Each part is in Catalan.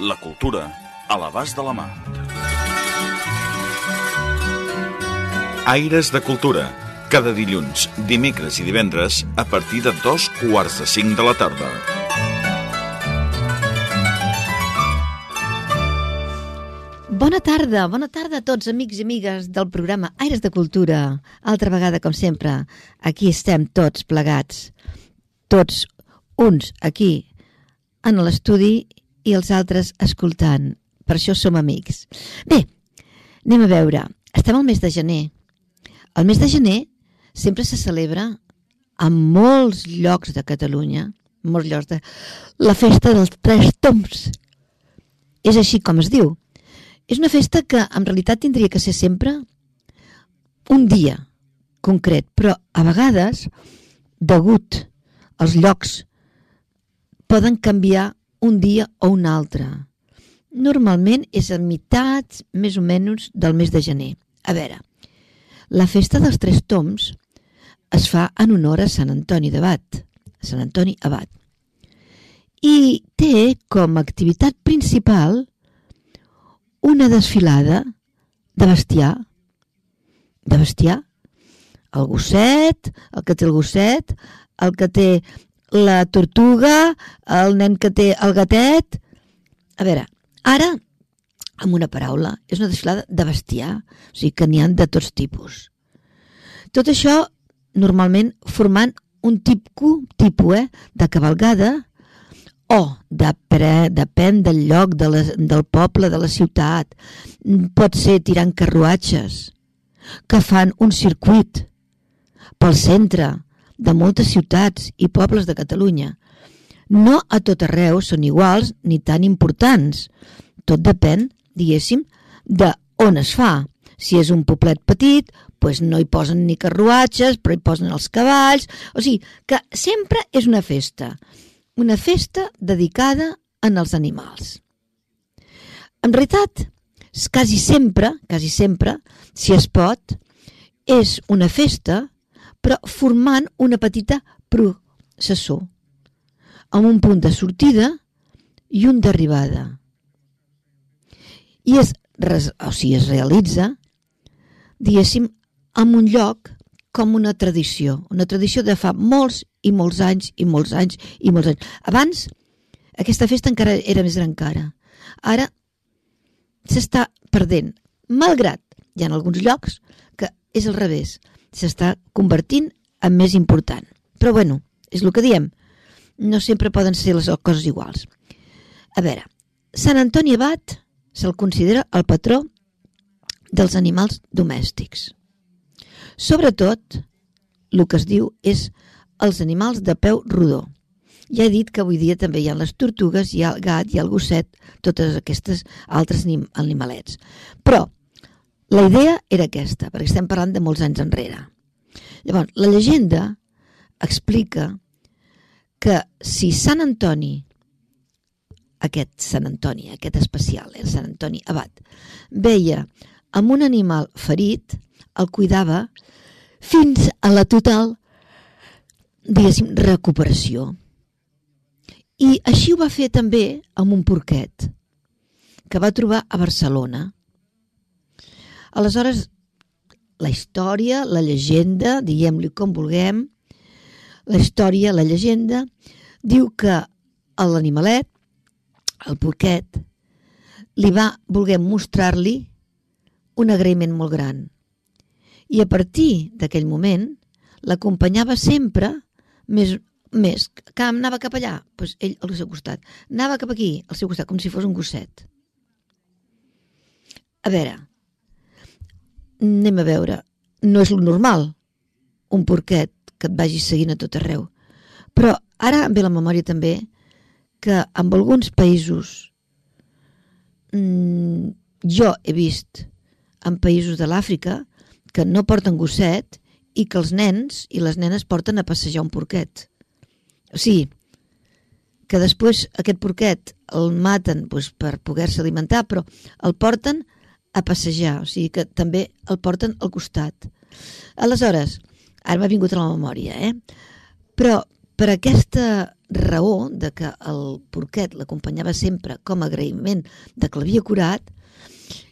La cultura a l'abast de la mà. Aires de Cultura. Cada dilluns, dimecres i divendres a partir de dos quarts de cinc de la tarda. Bona tarda, bona tarda a tots, amics i amigues del programa Aires de Cultura. Altra vegada, com sempre, aquí estem tots plegats. Tots uns aquí en l'estudi i els altres escoltant. Per això som amics. Bé, anem a veure. Estem al mes de gener. El mes de gener sempre se celebra en molts llocs de Catalunya, molts llocs de... la festa dels Tres Toms. És així com es diu. És una festa que en realitat tindria que ser sempre un dia concret, però a vegades, degut als llocs, poden canviar un dia o un altre. Normalment és a meitats, més o menys, del mes de gener. A veure, la festa dels Tres Toms es fa en honor a Sant Antoni d'Abat, Sant Antoni Abat, i té com a activitat principal una desfilada de bestiar, de bestiar, el gosset, el que té el gosset, el que té la tortuga, el nen que té el gatet... A veure, ara, amb una paraula, és una desfilada de bestiar, o sigui que n'hi han de tots tipus. Tot això, normalment, formant un tipus, tipus eh, de cavalgada, o depèn, depèn del lloc, de la, del poble, de la ciutat. Pot ser tirant carruatges que fan un circuit pel centre de moltes ciutats i pobles de Catalunya. No a tot arreu són iguals ni tan importants. Tot depèn, diguéssim, de on es fa. Si és un poblet petit, doncs no hi posen ni carruatges, però hi posen els cavalls. O sigui, que sempre és una festa una festa dedicada en els animals. En realitat, quasi sempre, quasi sempre, si es pot, és una festa, però formant una petita processó, amb un punt de sortida i un d'arribada. I es, o sigui, es realitza, diguéssim, en un lloc com una tradició, una tradició de fa molts i molts anys i molts anys i molts anys. Abans, aquesta festa encara era més gran encara. Ara s'està perdent, malgrat hi ha alguns llocs que és al revés, s'està convertint en més important. Però bueno, és el que diem, no sempre poden ser les coses iguals. A veure, Sant Antoni Abat se'l considera el patró dels animals domèstics. Sobretot, el que es diu és els animals de peu rodó. Ja he dit que avui dia també hi ha les tortugues, hi ha el gat, hi ha el gosset, totes aquestes altres animalets. Però la idea era aquesta, perquè estem parlant de molts anys enrere. Llavors, la llegenda explica que si Sant Antoni, aquest Sant Antoni, aquest especial, el Sant Antoni Abat, veia amb un animal ferit, el cuidava fins a la total, diguéssim, recuperació. I així ho va fer també amb un porquet que va trobar a Barcelona. Aleshores, la història, la llegenda, diguem-li com vulguem, la història, la llegenda, diu que l'animalet, el porquet, li va voler mostrar-li un agraïment molt gran i a partir d'aquell moment l'acompanyava sempre més, més que anava cap allà, doncs ell al seu costat. Anava cap aquí, al seu costat, com si fos un gosset. A veure, anem a veure, no és lo normal, un porquet que et vagi seguint a tot arreu. Però ara em ve la memòria també que en alguns països mm, jo he vist en països de l'Àfrica que no porten gosset i que els nens i les nenes porten a passejar un porquet. O sigui, que després aquest porquet el maten doncs, per poder-se alimentar, però el porten a passejar, o sigui que també el porten al costat. Aleshores, ara m'ha vingut a la memòria, eh? però per aquesta raó de que el porquet l'acompanyava sempre com a agraïment de que l'havia curat,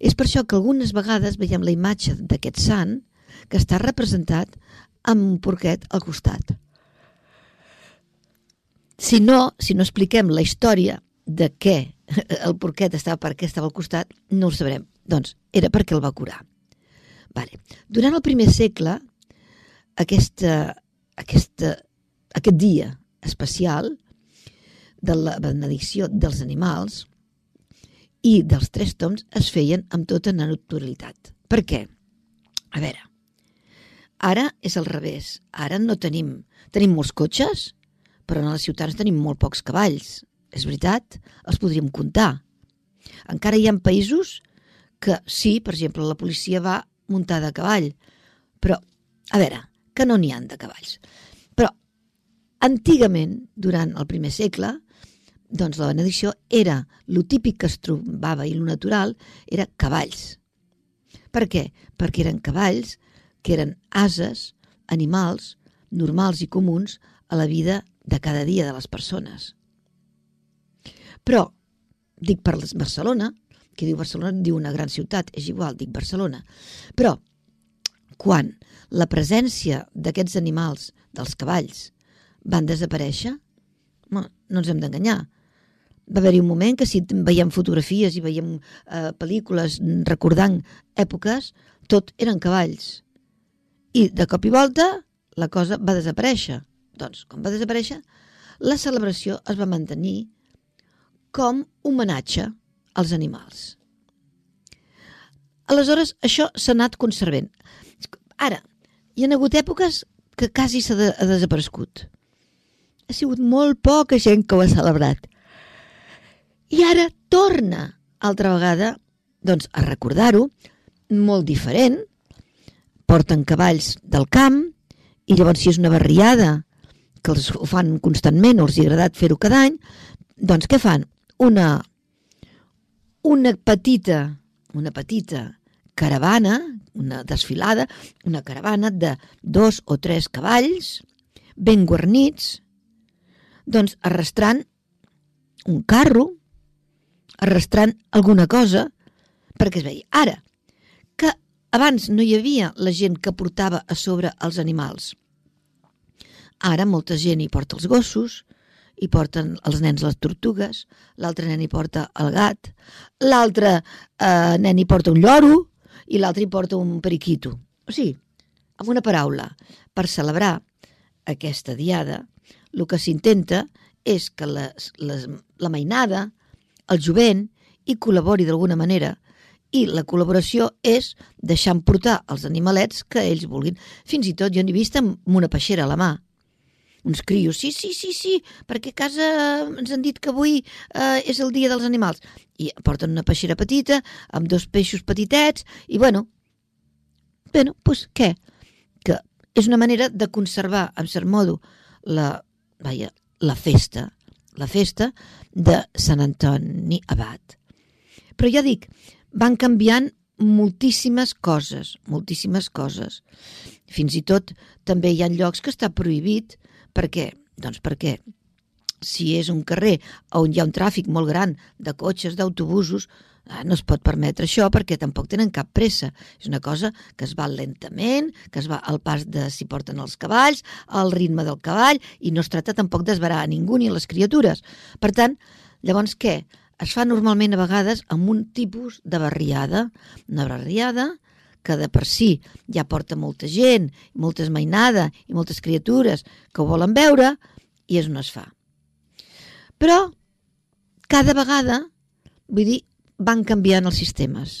és per això que algunes vegades veiem la imatge d'aquest sant que està representat amb un porquet al costat. Si no, si no expliquem la història de què el porquet estava per què estava al costat, no ho sabrem. Doncs era perquè el va curar. Vale. Durant el primer segle, aquesta, aquesta, aquest dia especial de la benedicció dels animals i dels tres toms es feien amb tota naturalitat. Per què? A veure, ara és al revés. Ara no tenim... Tenim molts cotxes, però a les ciutats tenim molt pocs cavalls. És veritat, els podríem comptar. Encara hi ha països que sí, per exemple, la policia va muntada a cavall, però, a veure, que no n'hi han de cavalls. Però, antigament, durant el primer segle, doncs la benedicció era, lo típic que es trobava i lo natural era cavalls. Per què? Perquè eren cavalls que eren ases, animals normals i comuns a la vida de cada dia de les persones. Però, dic per Barcelona, qui diu Barcelona diu una gran ciutat, és igual, dic Barcelona. Però, quan la presència d'aquests animals, dels cavalls, van desaparèixer, no, no ens hem d'enganyar. Va haver-hi un moment que si veiem fotografies i veiem eh, pel·lícules recordant èpoques, tot eren cavalls. I de cop i volta la cosa va desaparèixer. Doncs, com va desaparèixer, la celebració es va mantenir com homenatge als animals. Aleshores, això s'ha anat conservant. Ara, hi ha hagut èpoques que quasi s'ha de, desaparegut. Ha sigut molt poca gent que ho ha celebrat. I ara torna altra vegada doncs, a recordar-ho, molt diferent, porten cavalls del camp i llavors si és una barriada que els fan constantment o els ha agradat fer-ho cada any, doncs què fan? Una, una petita, una petita caravana, una desfilada, una caravana de dos o tres cavalls ben guarnits, doncs arrastrant un carro, arrastrant alguna cosa, perquè es veia. Ara, abans no hi havia la gent que portava a sobre els animals. Ara molta gent hi porta els gossos, hi porten els nens les tortugues, l'altre nen hi porta el gat, l'altre eh, nen hi porta un lloro i l'altre hi porta un periquito. O sigui, amb una paraula, per celebrar aquesta diada, el que s'intenta és que les, les, la mainada, el jovent, hi col·labori d'alguna manera i la col·laboració és deixar portar els animalets que ells vulguin. Fins i tot jo n'he vist amb una peixera a la mà. Uns crios, sí, sí, sí, sí, perquè a casa ens han dit que avui eh, és el dia dels animals. I porten una peixera petita, amb dos peixos petitets, i bueno, bueno, doncs què? Que és una manera de conservar, en cert modo, la, vaja, la festa, la festa de Sant Antoni Abat. Però ja dic, van canviant moltíssimes coses, moltíssimes coses. Fins i tot també hi ha llocs que està prohibit. Per què? Doncs perquè si és un carrer on hi ha un tràfic molt gran de cotxes, d'autobusos, eh, no es pot permetre això perquè tampoc tenen cap pressa. És una cosa que es va lentament, que es va al pas de si porten els cavalls, al ritme del cavall, i no es tracta tampoc d'esverar a ningú ni a les criatures. Per tant, llavors què? es fa normalment a vegades amb un tipus de barriada, una barriada que de per si ja porta molta gent, molta esmainada i moltes criatures que ho volen veure i és on es fa. Però cada vegada, vull dir, van canviant els sistemes.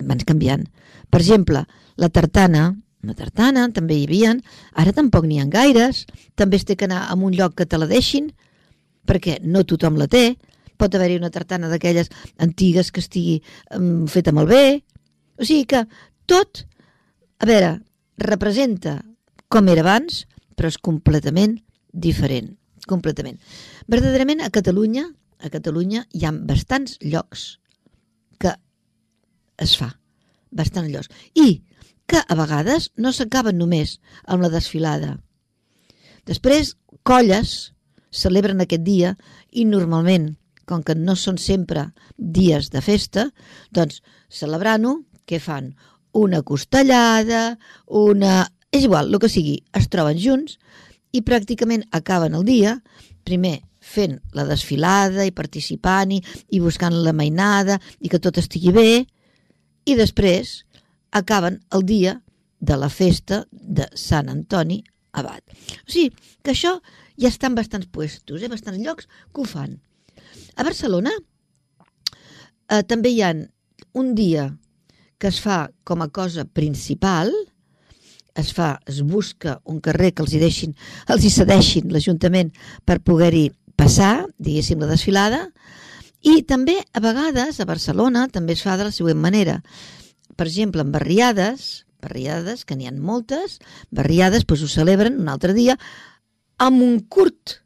Van canviant. Per exemple, la tartana, una tartana, també hi havien, ara tampoc n'hi ha gaires, també es té que anar a un lloc que te la deixin, perquè no tothom la té, pot haver-hi una tartana d'aquelles antigues que estigui um, feta molt bé. O sigui que tot, a veure, representa com era abans, però és completament diferent. Completament. Verdaderament, a Catalunya, a Catalunya hi ha bastants llocs que es fa. Bastants llocs. I que a vegades no s'acaben només amb la desfilada. Després, colles celebren aquest dia i normalment, com que no són sempre dies de festa, doncs celebrant-ho, què fan? Una costellada, una... És igual, el que sigui, es troben junts i pràcticament acaben el dia, primer fent la desfilada i participant-hi i buscant la mainada i que tot estigui bé i després acaben el dia de la festa de Sant Antoni Abat. O sigui, que això ja estan bastants puestos, eh? bastants llocs que ho fan. A Barcelona eh, també hi ha un dia que es fa com a cosa principal, es fa, es busca un carrer que els hi deixin, els hi cedeixin l'Ajuntament per poder-hi passar, diguéssim, la desfilada, i també a vegades a Barcelona també es fa de la següent manera. Per exemple, en barriades, barriades, que n'hi han moltes, barriades doncs ho celebren un altre dia amb un curt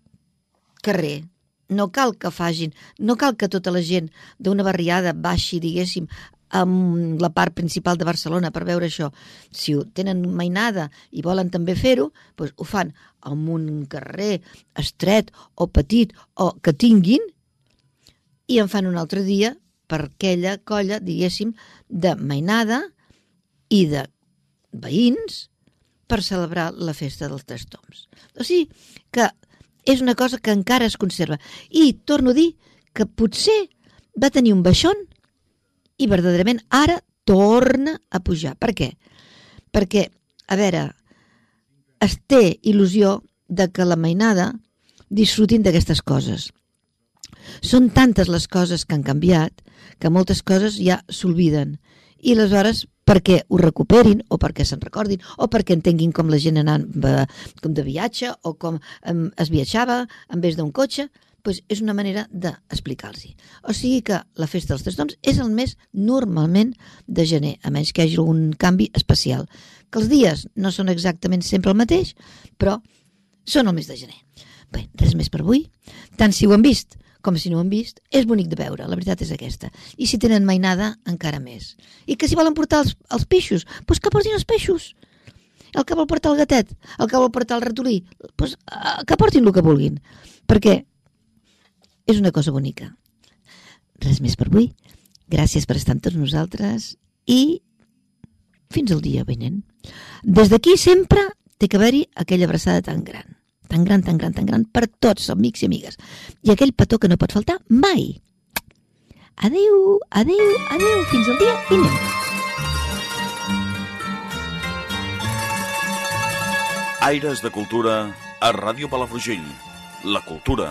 carrer. No cal que fagin, no cal que tota la gent d'una barriada baixi, diguéssim, amb la part principal de Barcelona per veure això. Si ho tenen mainada i volen també fer-ho, doncs ho fan amb un carrer estret o petit o que tinguin i en fan un altre dia per aquella colla, diguéssim, de mainada i de veïns per celebrar la festa dels tres toms. O sigui que és una cosa que encara es conserva. I torno a dir que potser va tenir un baixón i verdaderament ara torna a pujar. Per què? Perquè, a veure, es té il·lusió de que la mainada disfrutin d'aquestes coses. Són tantes les coses que han canviat que moltes coses ja s'olviden i aleshores perquè ho recuperin o perquè se'n recordin o perquè entenguin com la gent anant com de viatge o com es viatjava en vez d'un cotxe, doncs és una manera d'explicar-los. O sigui que la festa dels tres noms és el mes normalment de gener, a menys que hi hagi algun canvi especial. Que els dies no són exactament sempre el mateix, però són el mes de gener. Bé, res més per avui. Tant si ho han vist com si no ho han vist, és bonic de veure, la veritat és aquesta. I si tenen mainada, encara més. I que si volen portar els, els peixos, doncs que portin els peixos. El que vol portar el gatet, el que vol portar el ratolí, doncs que portin el que vulguin. Perquè és una cosa bonica. Res més per avui. Gràcies per estar amb tots nosaltres i fins al dia vinent. Des d'aquí sempre té que haver-hi aquella abraçada tan gran tan gran, tan gran, tan gran per tots, amics i amigues. I aquell petó que no pot faltar mai. Adeu, adeu, adeu, fins al dia vinent. Aires de Cultura a Ràdio Palafrugell. La cultura